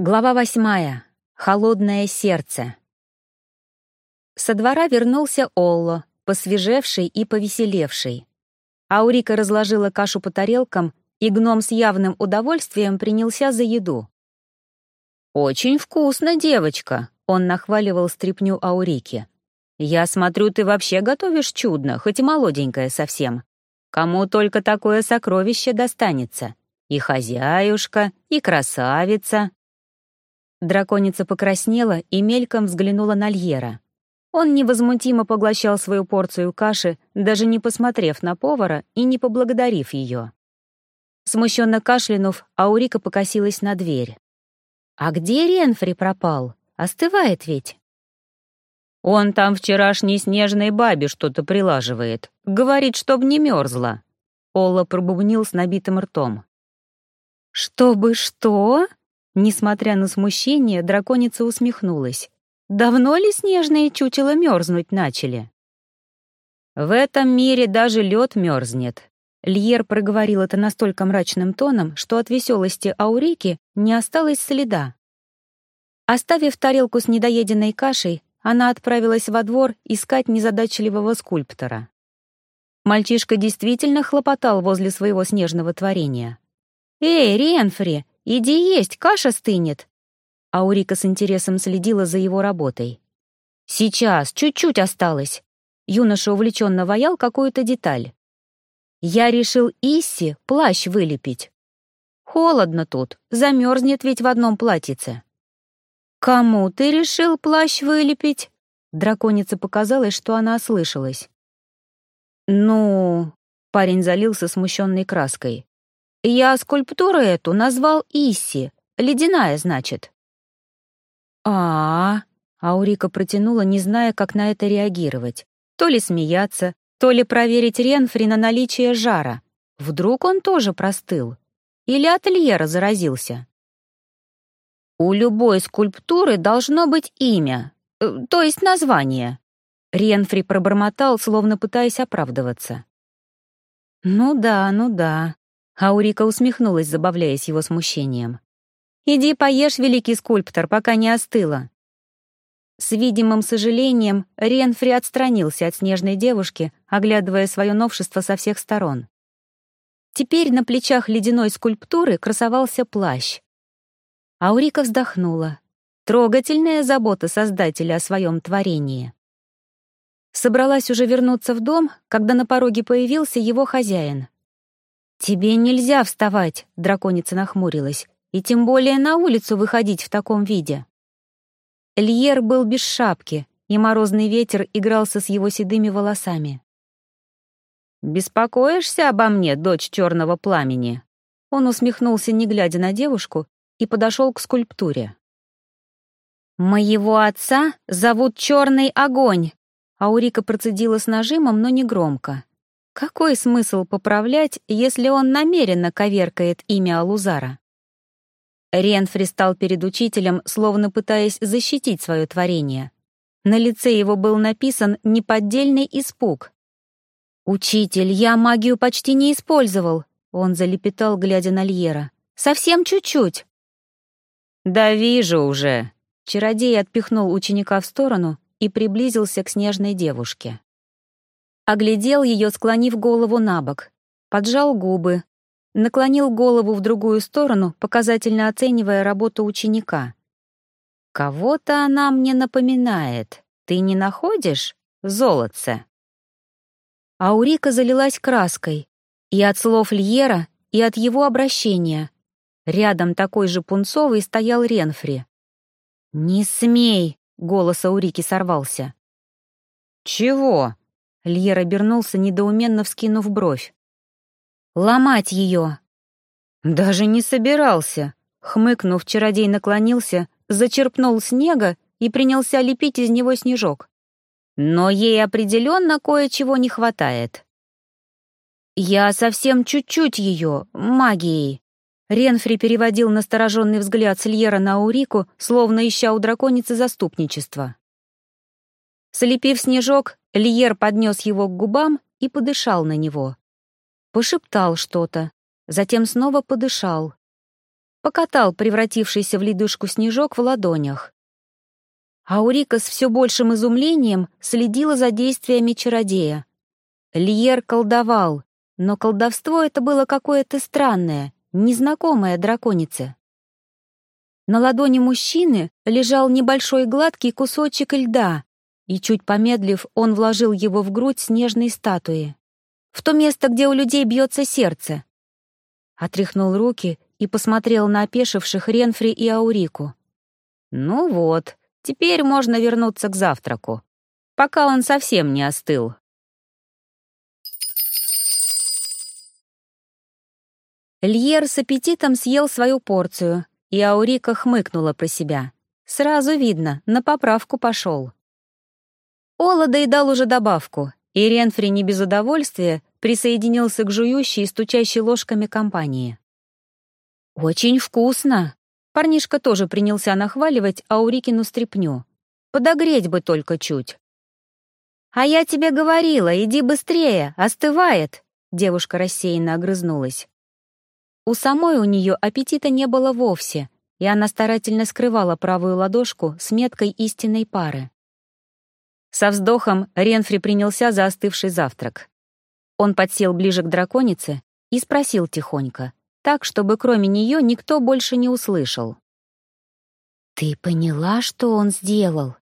Глава восьмая. Холодное сердце. Со двора вернулся Олло, посвежевший и повеселевший. Аурика разложила кашу по тарелкам, и гном с явным удовольствием принялся за еду. «Очень вкусно, девочка», — он нахваливал стряпню Аурики. «Я смотрю, ты вообще готовишь чудно, хоть и молоденькая совсем. Кому только такое сокровище достанется. И хозяюшка, и красавица». Драконица покраснела и мельком взглянула на Льера. Он невозмутимо поглощал свою порцию каши, даже не посмотрев на повара и не поблагодарив ее. Смущенно кашлянув, Аурика покосилась на дверь. «А где Ренфри пропал? Остывает ведь?» «Он там вчерашней снежной бабе что-то прилаживает. Говорит, чтоб не мерзла». Олла пробубнил с набитым ртом. «Чтобы что?» Несмотря на смущение, драконица усмехнулась. «Давно ли снежные чучела мерзнуть начали?» «В этом мире даже лед мерзнет», Льер проговорил это настолько мрачным тоном, что от веселости Аурики не осталось следа. Оставив тарелку с недоеденной кашей, она отправилась во двор искать незадачливого скульптора. Мальчишка действительно хлопотал возле своего снежного творения. «Эй, Ренфри, иди есть, каша стынет!» Аурика с интересом следила за его работой. «Сейчас, чуть-чуть осталось!» Юноша увлеченно ваял какую-то деталь. Я решил Исси плащ вылепить. Холодно тут, замерзнет ведь в одном платьице. «Кому ты решил плащ вылепить?» Драконице показалось, что она ослышалась. «Ну...» — парень залился смущенной краской. «Я скульптуру эту назвал Исси. Ледяная, значит». А, -а, а Аурика протянула, не зная, как на это реагировать. То ли смеяться, то ли проверить Ренфри на наличие жара. Вдруг он тоже простыл? Или ательера заразился? У любой скульптуры должно быть имя, э, то есть название. Ренфри пробормотал, словно пытаясь оправдываться. «Ну да, ну да», — Аурика усмехнулась, забавляясь его смущением. «Иди поешь, великий скульптор, пока не остыло. С видимым сожалением Ренфри отстранился от снежной девушки, оглядывая свое новшество со всех сторон. Теперь на плечах ледяной скульптуры красовался плащ. Аурика вздохнула. Трогательная забота создателя о своем творении. Собралась уже вернуться в дом, когда на пороге появился его хозяин. «Тебе нельзя вставать», — драконица нахмурилась, «и тем более на улицу выходить в таком виде». Льер был без шапки, и морозный ветер игрался с его седыми волосами. «Беспокоишься обо мне, дочь черного пламени?» Он усмехнулся, не глядя на девушку, и подошел к скульптуре. «Моего отца зовут Черный Огонь», Аурика процедила с нажимом, но не громко. Какой смысл поправлять, если он намеренно коверкает имя Алузара? Ренфри стал перед учителем, словно пытаясь защитить свое творение. На лице его был написан неподдельный испуг. «Учитель, я магию почти не использовал», — он залепетал, глядя на Льера. «Совсем чуть-чуть». «Да вижу уже», — чародей отпихнул ученика в сторону и приблизился к снежной девушке. Оглядел ее, склонив голову на бок, поджал губы, наклонил голову в другую сторону, показательно оценивая работу ученика. «Кого-то она мне напоминает. Ты не находишь, золотце?» Аурика залилась краской и от слов Льера, и от его обращения. Рядом такой же пунцовый стоял Ренфри. «Не смей!» — голос Аурики сорвался. «Чего?» — Льер обернулся, недоуменно вскинув бровь. Ломать ее. Даже не собирался. Хмыкнув, чародей наклонился, зачерпнул снега и принялся лепить из него снежок. Но ей определенно кое-чего не хватает. «Я совсем чуть-чуть ее, магией». Ренфри переводил настороженный взгляд Сильера на Аурику, словно ища у драконицы заступничества. Слепив снежок, Льер поднес его к губам и подышал на него. Пошептал что-то, затем снова подышал. покатал превратившийся в ледышку снежок в ладонях. Аурика с все большим изумлением следила за действиями чародея. Льер колдовал, но колдовство это было какое-то странное, незнакомое драконице. На ладони мужчины лежал небольшой гладкий кусочек льда, и, чуть помедлив, он вложил его в грудь снежной статуи. В то место, где у людей бьется сердце. Отряхнул руки и посмотрел на опешивших Ренфри и Аурику. «Ну вот, теперь можно вернуться к завтраку, пока он совсем не остыл». Льер с аппетитом съел свою порцию, и Аурика хмыкнула про себя. Сразу видно, на поправку пошел. Ола доедал уже добавку, и Ренфри не без удовольствия присоединился к жующей и стучащей ложками компании. «Очень вкусно!» Парнишка тоже принялся нахваливать Аурикину стряпню. «Подогреть бы только чуть». «А я тебе говорила, иди быстрее, остывает!» Девушка рассеянно огрызнулась. У самой у нее аппетита не было вовсе, и она старательно скрывала правую ладошку с меткой истинной пары. Со вздохом Ренфри принялся за остывший завтрак. Он подсел ближе к драконице и спросил тихонько, так, чтобы кроме нее никто больше не услышал. «Ты поняла, что он сделал?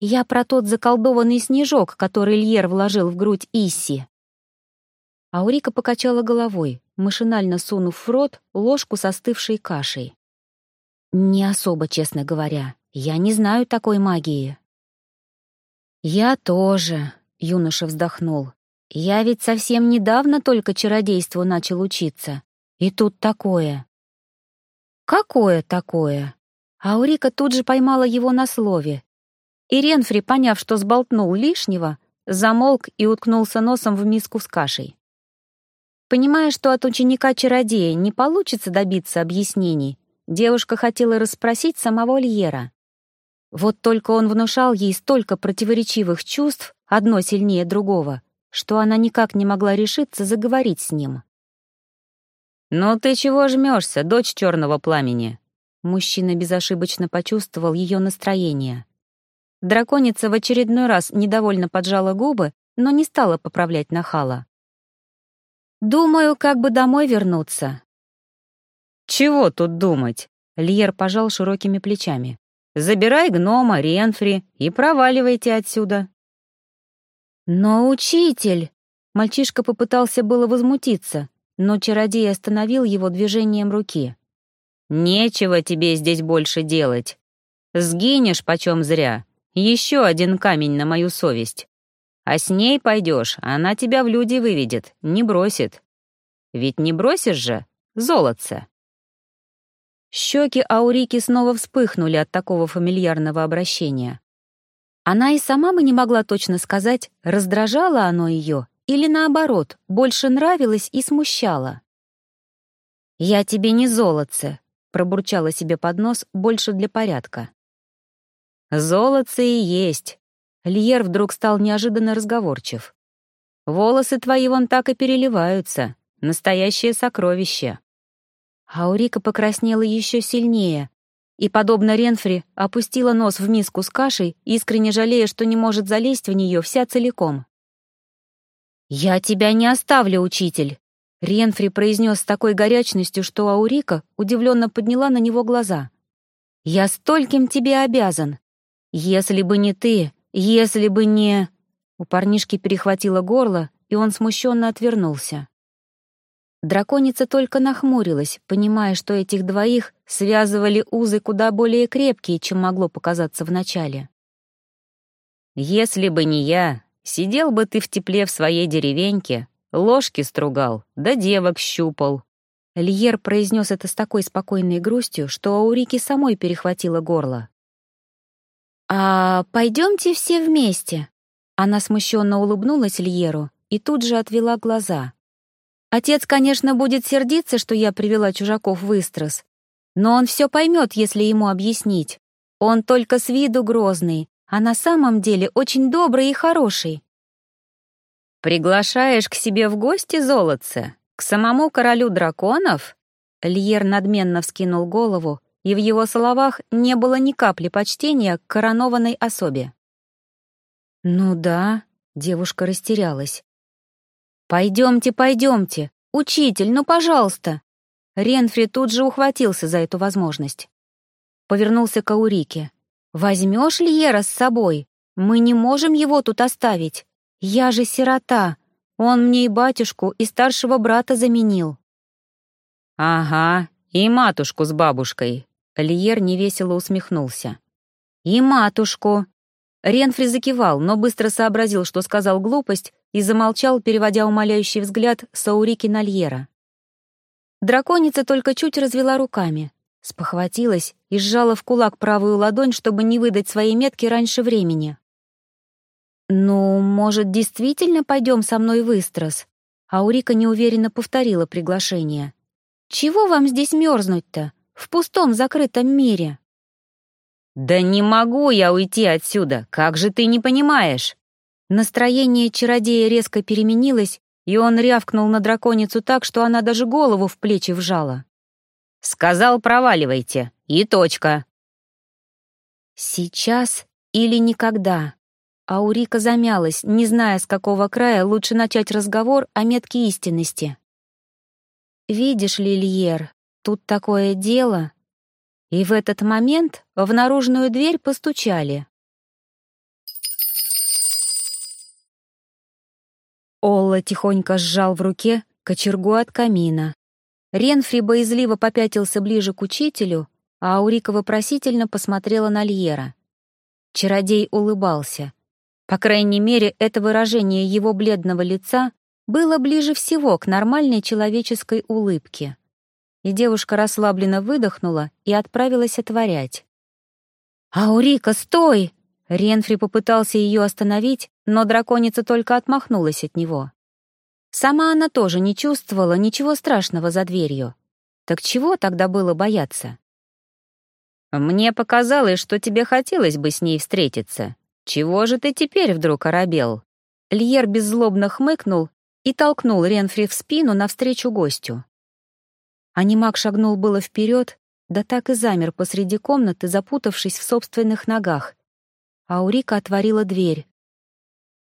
Я про тот заколдованный снежок, который Льер вложил в грудь Исси». Аурика покачала головой, машинально сунув в рот ложку с остывшей кашей. «Не особо, честно говоря. Я не знаю такой магии». «Я тоже», — юноша вздохнул. «Я ведь совсем недавно только чародейству начал учиться. И тут такое». «Какое такое?» Аурика тут же поймала его на слове. И Ренфри, поняв, что сболтнул лишнего, замолк и уткнулся носом в миску с кашей. Понимая, что от ученика-чародея не получится добиться объяснений, девушка хотела расспросить самого Льера. Вот только он внушал ей столько противоречивых чувств, одно сильнее другого, что она никак не могла решиться заговорить с ним. «Ну ты чего жмешься, дочь черного пламени?» Мужчина безошибочно почувствовал ее настроение. Драконица в очередной раз недовольно поджала губы, но не стала поправлять нахала. «Думаю, как бы домой вернуться». «Чего тут думать?» — Льер пожал широкими плечами. «Забирай гнома, Ренфри и проваливайте отсюда». «Но, учитель...» Мальчишка попытался было возмутиться, но чародей остановил его движением руки. «Нечего тебе здесь больше делать. Сгинешь почем зря. Еще один камень на мою совесть. А с ней пойдешь, она тебя в люди выведет, не бросит. Ведь не бросишь же, золотце. Щеки Аурики снова вспыхнули от такого фамильярного обращения. Она и сама бы не могла точно сказать, раздражало оно ее или, наоборот, больше нравилось и смущало. «Я тебе не золотце», — пробурчала себе под нос больше для порядка. «Золотце и есть», Льер вдруг стал неожиданно разговорчив. «Волосы твои вон так и переливаются. Настоящее сокровище». Аурика покраснела еще сильнее и, подобно Ренфри, опустила нос в миску с кашей, искренне жалея, что не может залезть в нее вся целиком. «Я тебя не оставлю, учитель!» Ренфри произнес с такой горячностью, что Аурика удивленно подняла на него глаза. «Я стольким тебе обязан. Если бы не ты, если бы не...» У парнишки перехватило горло, и он смущенно отвернулся. Драконица только нахмурилась, понимая, что этих двоих связывали узы куда более крепкие, чем могло показаться вначале. «Если бы не я, сидел бы ты в тепле в своей деревеньке, ложки стругал, да девок щупал». Льер произнес это с такой спокойной грустью, что Аурике самой перехватило горло. «А пойдемте все вместе?» Она смущенно улыбнулась Льеру и тут же отвела глаза. «Отец, конечно, будет сердиться, что я привела чужаков в Истрос, но он все поймет, если ему объяснить. Он только с виду грозный, а на самом деле очень добрый и хороший». «Приглашаешь к себе в гости, золотце? К самому королю драконов?» Льер надменно вскинул голову, и в его словах не было ни капли почтения к коронованной особе. «Ну да», — девушка растерялась. «Пойдемте, пойдемте! Учитель, ну, пожалуйста!» Ренфри тут же ухватился за эту возможность. Повернулся к Аурике. «Возьмешь Льера с собой? Мы не можем его тут оставить. Я же сирота. Он мне и батюшку, и старшего брата заменил». «Ага, и матушку с бабушкой», — Льер невесело усмехнулся. «И матушку». Ренфри закивал, но быстро сообразил, что сказал глупость, и замолчал, переводя умоляющий взгляд с Аурики на Льера. Драконица только чуть развела руками, спохватилась и сжала в кулак правую ладонь, чтобы не выдать свои метки раньше времени. «Ну, может, действительно пойдем со мной в Истрос?» Аурика неуверенно повторила приглашение. «Чего вам здесь мерзнуть-то? В пустом закрытом мире?» «Да не могу я уйти отсюда, как же ты не понимаешь?» Настроение чародея резко переменилось, и он рявкнул на драконицу так, что она даже голову в плечи вжала. «Сказал, проваливайте, и точка». «Сейчас или никогда?» Аурика замялась, не зная, с какого края лучше начать разговор о метке истинности. «Видишь ли, Льер, тут такое дело...» И в этот момент в наружную дверь постучали. Олла тихонько сжал в руке кочергу от камина. Ренфри боязливо попятился ближе к учителю, а Аурика вопросительно посмотрела на Льера. Чародей улыбался. По крайней мере, это выражение его бледного лица было ближе всего к нормальной человеческой улыбке. И девушка расслабленно выдохнула и отправилась отворять. «Аурика, стой!» Ренфри попытался ее остановить, но драконица только отмахнулась от него. Сама она тоже не чувствовала ничего страшного за дверью. Так чего тогда было бояться? «Мне показалось, что тебе хотелось бы с ней встретиться. «Чего же ты теперь вдруг оробел?» Льер беззлобно хмыкнул и толкнул Ренфри в спину навстречу гостю. Анимак шагнул было вперед, да так и замер посреди комнаты, запутавшись в собственных ногах. Аурика отворила дверь.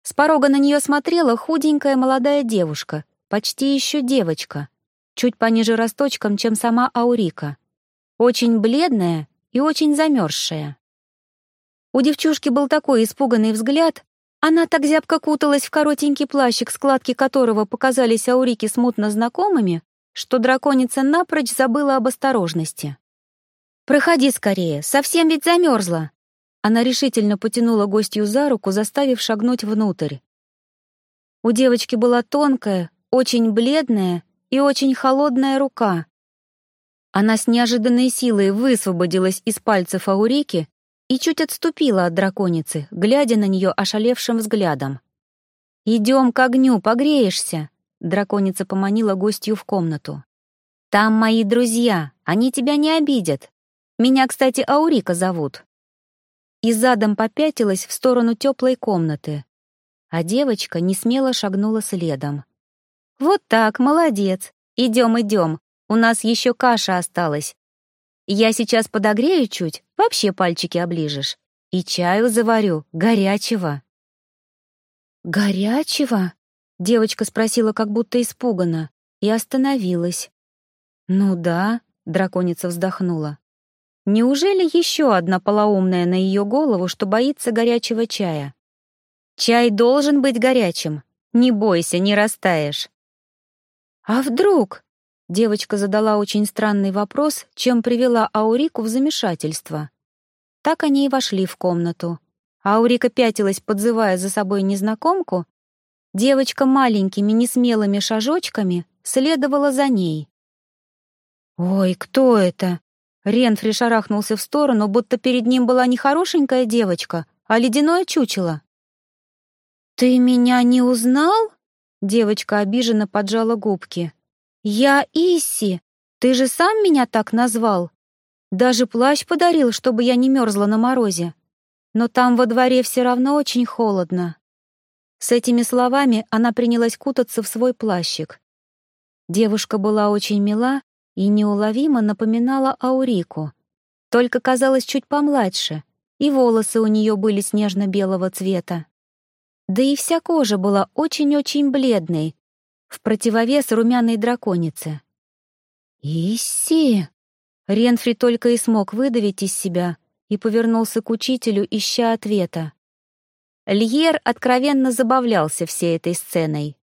С порога на нее смотрела худенькая молодая девушка, почти еще девочка, чуть пониже росточком, чем сама Аурика. Очень бледная и очень замерзшая. У девчушки был такой испуганный взгляд, она так зябко куталась в коротенький плащик, складки которого показались Аурике смутно знакомыми, что драконица напрочь забыла об осторожности. «Проходи скорее, совсем ведь замерзла!» Она решительно потянула гостью за руку, заставив шагнуть внутрь. У девочки была тонкая, очень бледная и очень холодная рука. Она с неожиданной силой высвободилась из пальцев Аурики и чуть отступила от драконицы, глядя на нее ошалевшим взглядом. «Идем к огню, погреешься!» Драконица поманила гостью в комнату. «Там мои друзья, они тебя не обидят. Меня, кстати, Аурика зовут». И задом попятилась в сторону теплой комнаты, а девочка не смело шагнула следом. «Вот так, молодец. Идем, идем. У нас еще каша осталась. Я сейчас подогрею чуть, вообще пальчики оближешь. И чаю заварю, горячего». «Горячего?» — девочка спросила как будто испуганно и остановилась. «Ну да», — драконица вздохнула. «Неужели еще одна полоумная на ее голову, что боится горячего чая?» «Чай должен быть горячим. Не бойся, не растаешь». «А вдруг?» Девочка задала очень странный вопрос, чем привела Аурику в замешательство. Так они и вошли в комнату. Аурика пятилась, подзывая за собой незнакомку. Девочка маленькими несмелыми шажочками следовала за ней. «Ой, кто это?» Ренфри шарахнулся в сторону, будто перед ним была не хорошенькая девочка, а ледяное чучело. «Ты меня не узнал?» Девочка обиженно поджала губки. «Я Исси! Ты же сам меня так назвал! Даже плащ подарил, чтобы я не мерзла на морозе. Но там во дворе все равно очень холодно». С этими словами она принялась кутаться в свой плащик. Девушка была очень мила и неуловимо напоминала Аурику, только казалась чуть помладше, и волосы у нее были снежно-белого цвета. Да и вся кожа была очень-очень бледной, в противовес румяной драконице. «Исси!» Ренфри только и смог выдавить из себя и повернулся к учителю, ища ответа. Льер откровенно забавлялся всей этой сценой.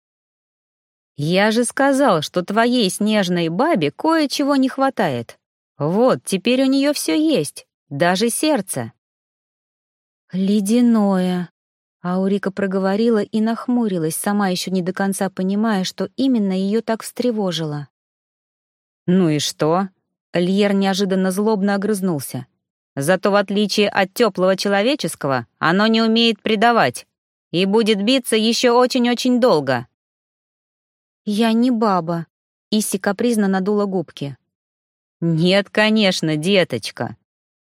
«Я же сказал, что твоей снежной бабе кое-чего не хватает. Вот, теперь у нее все есть, даже сердце». «Ледяное», — Аурика проговорила и нахмурилась, сама еще не до конца понимая, что именно ее так встревожило. «Ну и что?» — Льер неожиданно злобно огрызнулся. «Зато в отличие от теплого человеческого, оно не умеет предавать и будет биться еще очень-очень долго». «Я не баба», — Исси капризно надула губки. «Нет, конечно, деточка».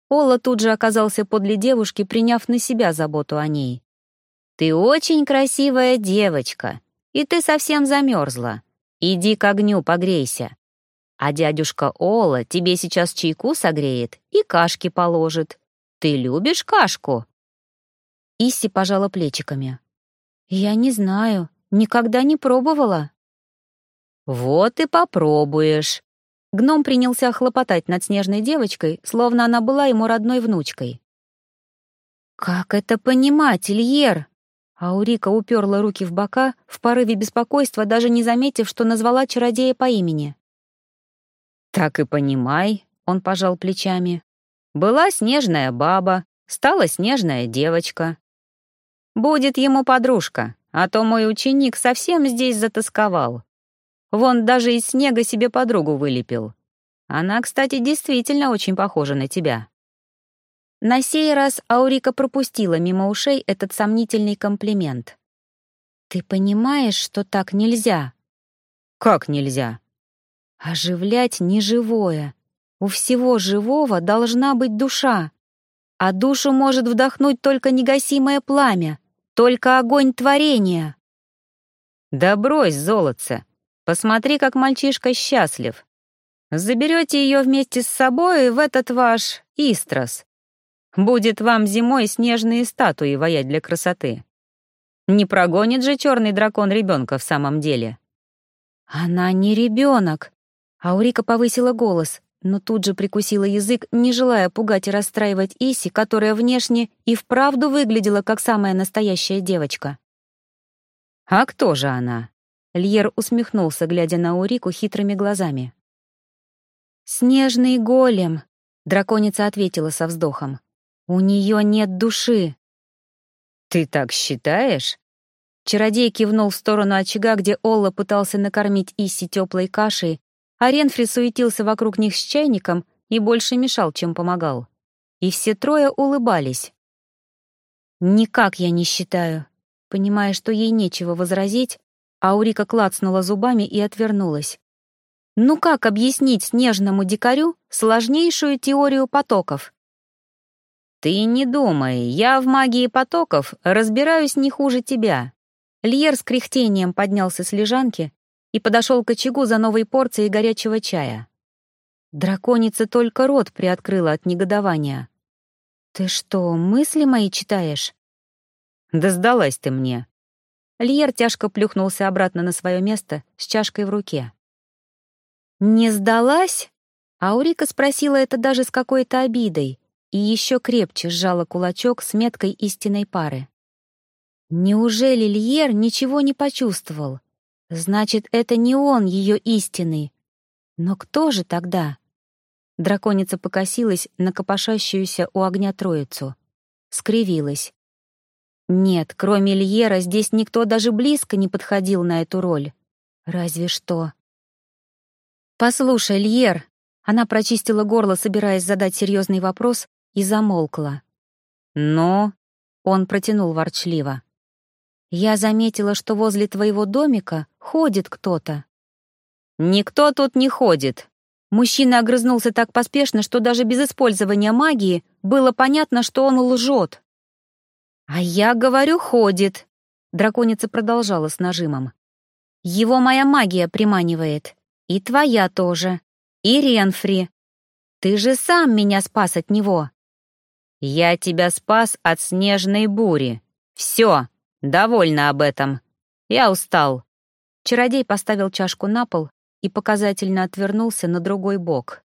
Ола тут же оказался подле девушки, приняв на себя заботу о ней. «Ты очень красивая девочка, и ты совсем замерзла. Иди к огню, погрейся. А дядюшка Ола тебе сейчас чайку согреет и кашки положит. Ты любишь кашку?» Исси пожала плечиками. «Я не знаю, никогда не пробовала». «Вот и попробуешь». Гном принялся хлопотать над снежной девочкой, словно она была ему родной внучкой. «Как это понимать, Ильер?» Аурика уперла руки в бока, в порыве беспокойства, даже не заметив, что назвала чародея по имени. «Так и понимай», — он пожал плечами. «Была снежная баба, стала снежная девочка. Будет ему подружка, а то мой ученик совсем здесь затасковал. Вон даже из снега себе подругу вылепил. Она, кстати, действительно очень похожа на тебя». На сей раз Аурика пропустила мимо ушей этот сомнительный комплимент. «Ты понимаешь, что так нельзя?» «Как нельзя?» «Оживлять неживое. У всего живого должна быть душа. А душу может вдохнуть только негасимое пламя, только огонь творения». «Да брось, золотце!» Посмотри, как мальчишка счастлив. Заберете ее вместе с собой в этот ваш Истрос. Будет вам зимой снежные статуи воять для красоты. Не прогонит же черный дракон ребенка в самом деле. Она не ребенок. Аурика повысила голос, но тут же прикусила язык, не желая пугать и расстраивать Иси, которая внешне и вправду выглядела как самая настоящая девочка. «А кто же она?» Льер усмехнулся, глядя на Урику хитрыми глазами. «Снежный голем», — драконица ответила со вздохом. «У нее нет души». «Ты так считаешь?» Чародей кивнул в сторону очага, где Олла пытался накормить Исси теплой кашей, а Ренфри суетился вокруг них с чайником и больше мешал, чем помогал. И все трое улыбались. «Никак я не считаю». Понимая, что ей нечего возразить, Аурика клацнула зубами и отвернулась. Ну как объяснить снежному дикарю сложнейшую теорию потоков? «Ты не думай, я в магии потоков разбираюсь не хуже тебя». Льер с кряхтением поднялся с лежанки и подошел к очагу за новой порцией горячего чая. Драконица только рот приоткрыла от негодования. «Ты что, мысли мои читаешь?» «Да сдалась ты мне», Льер тяжко плюхнулся обратно на свое место с чашкой в руке. «Не сдалась?» Аурика спросила это даже с какой-то обидой и еще крепче сжала кулачок с меткой истинной пары. Неужели Льер ничего не почувствовал? Значит, это не он ее истинный. Но кто же тогда? Драконица покосилась на копошащуюся у огня троицу. Скривилась. Нет, кроме Льера здесь никто даже близко не подходил на эту роль. Разве что. «Послушай, Льер!» Она прочистила горло, собираясь задать серьезный вопрос, и замолкла. «Но...» — он протянул ворчливо. «Я заметила, что возле твоего домика ходит кто-то». «Никто тут не ходит!» Мужчина огрызнулся так поспешно, что даже без использования магии было понятно, что он лжет. «А я говорю, ходит», — драконица продолжала с нажимом. «Его моя магия приманивает. И твоя тоже. И Ренфри. Ты же сам меня спас от него. Я тебя спас от снежной бури. Все, довольна об этом. Я устал. Чародей поставил чашку на пол и показательно отвернулся на другой бок.